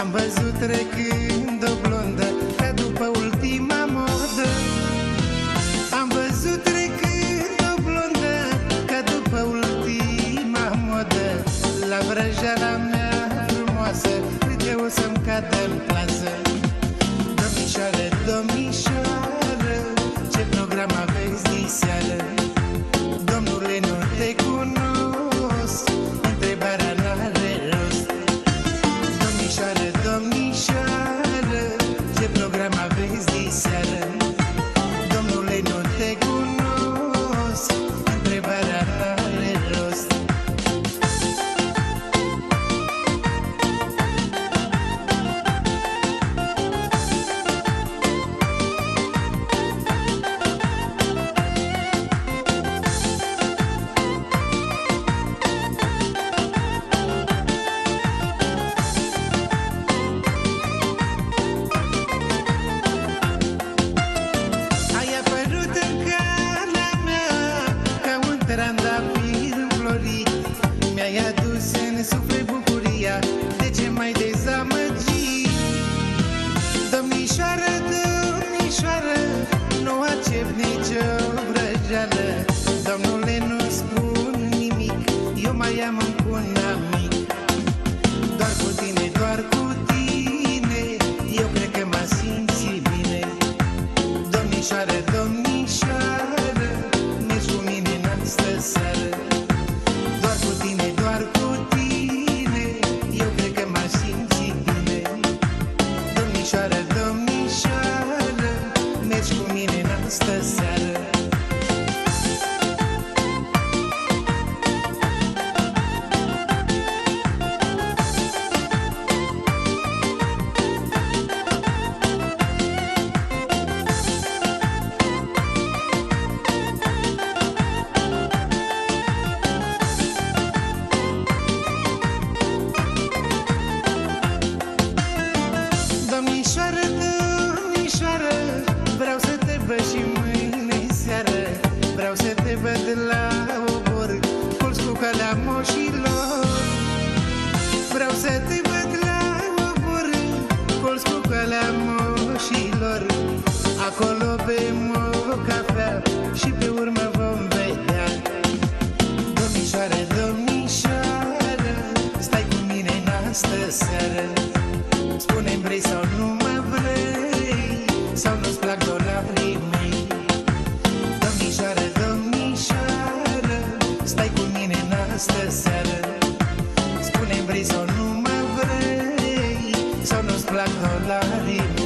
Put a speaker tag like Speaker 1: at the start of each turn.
Speaker 1: Am văzut trecând o blondă Ca după ultima modă. Am văzut trecând o blondă Ca după ultima modă. La vrăjeala mea frumoasă Câte o să-mi cadă în plan la moșilor Vreau să te văd la oborâ Colț cu la moșilor Acolo bem o cafea Și pe urmă vom vedea. Domnișoară, domnișoară Stai cu mine în astă seară. Spune-mi vrei sau nu mă vrei? black on the